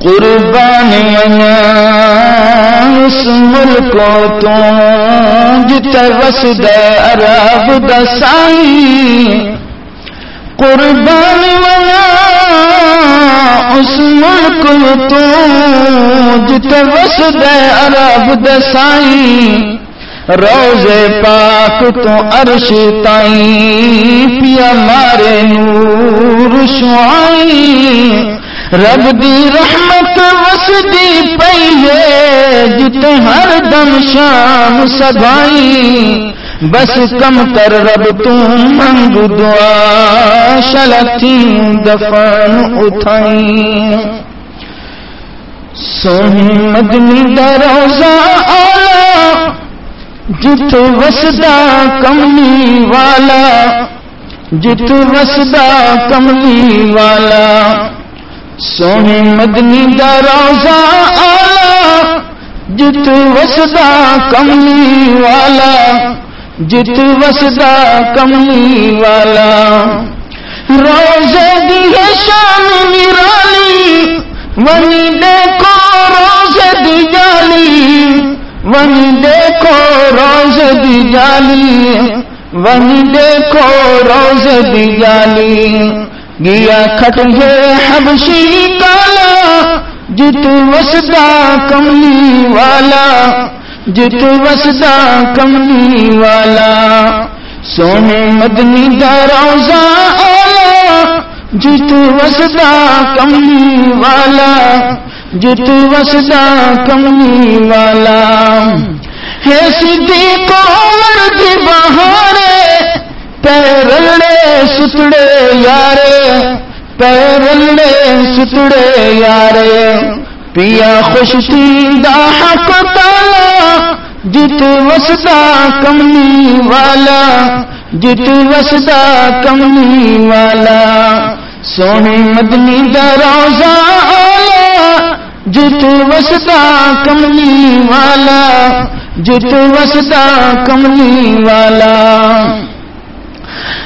قربان اس ملک تو جت وسد عرب دسائی قربان اس ملک تو جت وسد عرب دسائی روز پاک تو عرش تائی پیا مارے نور شوائی رب دی رحمت وسدی پئی ہے جت ہر دم شام سبائی بس کم کر رب تم منگ دعا شلتی دفن اٹھائی سونی مدنی دروزہ آلا جت وسدا کملی والا جت وسدا کملی والا سونے مدنی دا روزہ آلہ، جت وسدا کملی والا، جت وسدا کملی والا۔ روزے دی شان نرالی ونی دیکھو روزے دی جالی۔ ونی دیکھو روزے دی جالی۔ ونی دیکھو روزے دی جالی۔ گیا کھٹ ہے حبشی کالا، جت وسدا کملی والا، جت وسدا کملی والا۔ سونے مدنی دا روزہ آیا جت وسدا کملی والا، جت وسدا کملی والا۔ ہے صدیق عمر دی بہارے پیرلے ستڑے یارے پیرلے ستڑے یارے۔ پیا خوشتی دا حق تالا، جت وسدا کملی والا، جت وسدا کملی والا۔ سونے مدنی دا روزہ آیا، جت وسدا کملی والا، جت وسدا کملی والا۔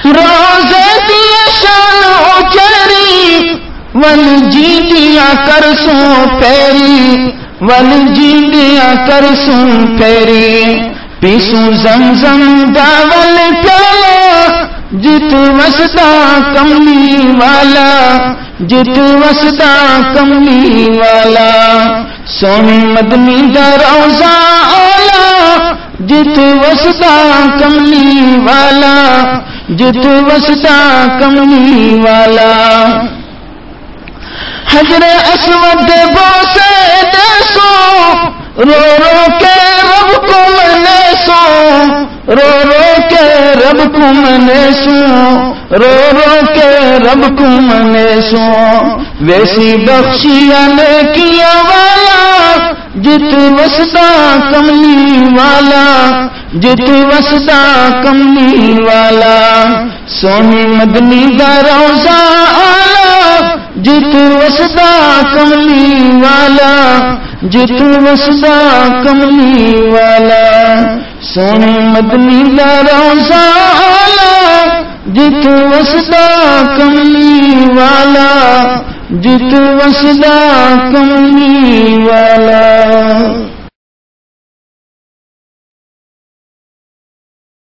روز دیا شان چری ول جی دیا کر سو پیری ول جی دیا کر سو پیری پیسو زم زم داول پیلا جت وسدا کملی والا جت وسدا کملی والا سونی مدنی دا روزہ آلا جت وسدا کملی والا۔ حجر اسود بوسے دیسو، رو رو کے رب کو منے سو رو رو کے رب کو منے سو رو رو کے رب کو منے سو ویسی بخشیا نے کیا والا، جت وسدا کملی والا۔ جت وسدا کملی والا۔ سونی مدنی دا روزہ آلا جت وسدا کملی والا جت وسدا کملی والا سونی مدنی دا روزہ آلا جت وسدا کملی والا جت وسدا کملی والا